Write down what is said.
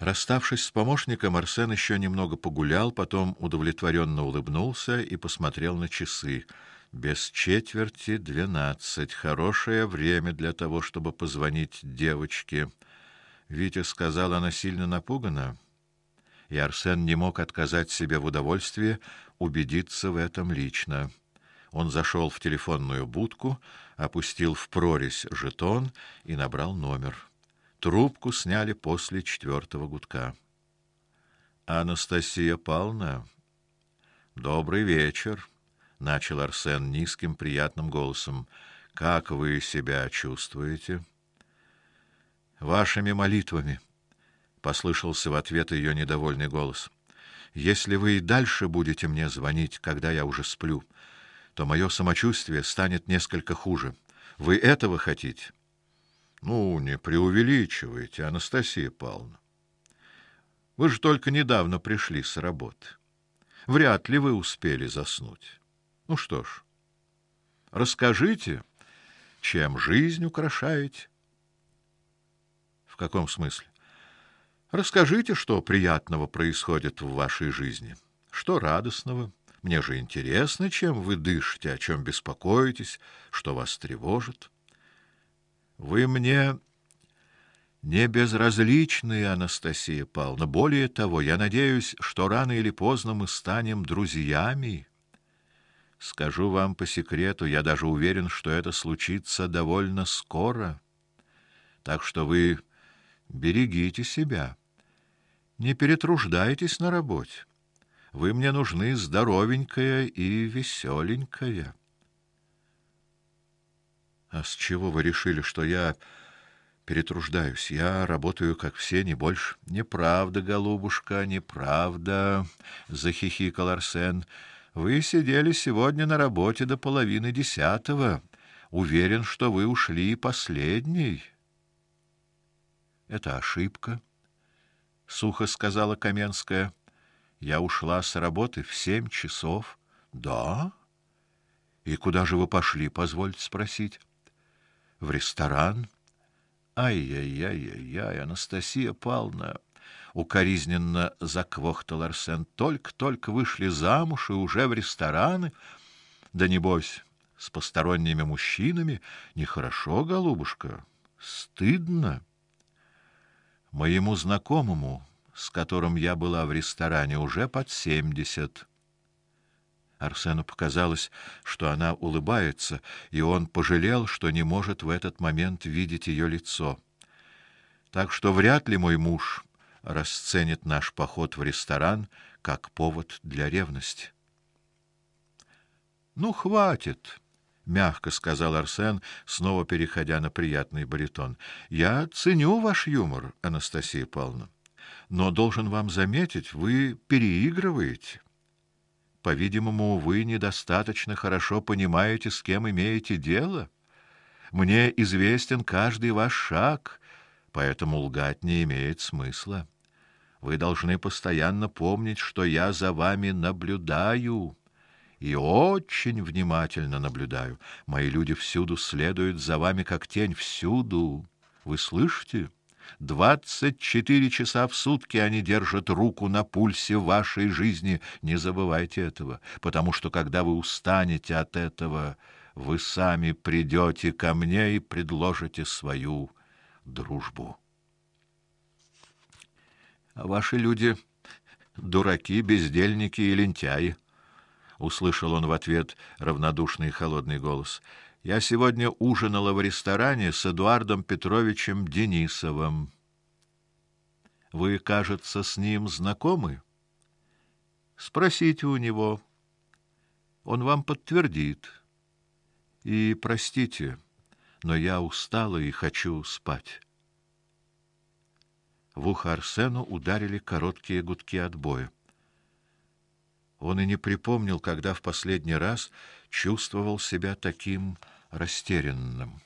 Расставшись с помощником, Арсен еще немного погулял, потом удовлетворенно улыбнулся и посмотрел на часы. Без четверти двенадцать. Хорошее время для того, чтобы позвонить девочке. Витя сказал, она сильно напугана, и Арсен не мог отказать себе в удовольствии убедиться в этом лично. Он зашел в телефонную будку, опустил в прорезь жетон и набрал номер. Трубку сняли после четвертого гудка. Анастасия Павловна, добрый вечер, начал Арсен низким приятным голосом. Как вы себя чувствуете? Вашими молитвами, послышался в ответ ее недовольный голос. Если вы и дальше будете мне звонить, когда я уже сплю, то мое самочувствие станет несколько хуже. Вы этого хотите? Ну, не преувеличивайте, Анастасия Павловна. Вы же только недавно пришли с работы. Вряд ли вы успели заснуть. Ну что ж, расскажите, чем жизнь украшаете? В каком смысле? Расскажите, что приятного происходит в вашей жизни, что радостного. Мне же интересно, чем вы дышите, о чем беспокоитесь, что вас тревожит. Вы мне не безразличны, Анастасия Павловна. Более того, я надеюсь, что рано или поздно мы станем друзьями. Скажу вам по секрету, я даже уверен, что это случится довольно скоро. Так что вы берегите себя. Не перетруждайтесь на работе. Вы мне нужны здоровенькая и веселенькая. А с чего вы решили, что я перетруждаюсь? Я работаю как все, не больше. Неправда, голубушка, неправда, захихикал Арсен. Вы сидели сегодня на работе до половины десятого. Уверен, что вы ушли последний. Это ошибка, сухо сказала Каменская. Я ушла с работы в семь часов. Да? И куда же вы пошли, позвольте спросить? В ресторан. Ай-яй-яй-яй, Анастасия Павловна, укоризненно заквохтал Арсен. Только-только вышли замуж и уже в рестораны. Да небось, с посторонними мужчинами нехорошо, голубушка, стыдно. Моему знакомому, с которым я была в ресторане, уже под семьдесят. Арсену показалось, что она улыбается, и он пожалел, что не может в этот момент видеть ее лицо. Так что вряд ли мой муж расценит наш поход в ресторан как повод для ревности. Ну хватит, мягко сказал Арсен, снова переходя на приятный баритон. Я ценю ваш юмор, Анастасия Павловна, но должен вам заметить, вы переигрываете. По-видимому, вы недостаточно хорошо понимаете, с кем имеете дело. Мне известен каждый ваш шаг, поэтому лгать не имеет смысла. Вы должны постоянно помнить, что я за вами наблюдаю, и очень внимательно наблюдаю. Мои люди всюду следуют за вами как тень всюду. Вы слышите? Двадцать четыре часа в сутки они держат руку на пульсе вашей жизни. Не забывайте этого, потому что когда вы устанете от этого, вы сами придете ко мне и предложите свою дружбу. А ваши люди дураки, бездельники и лентяи, услышал он в ответ равнодушный и холодный голос. Я сегодня ужинала в ресторане с Эдуардом Петровичем Денисовым. Вы, кажется, с ним знакомы? Спросите у него. Он вам подтвердит. И простите, но я устала и хочу спать. В ухо Арсену ударили короткие гудки отбоя. Он и не припомнил, когда в последний раз чувствовал себя таким растерянным.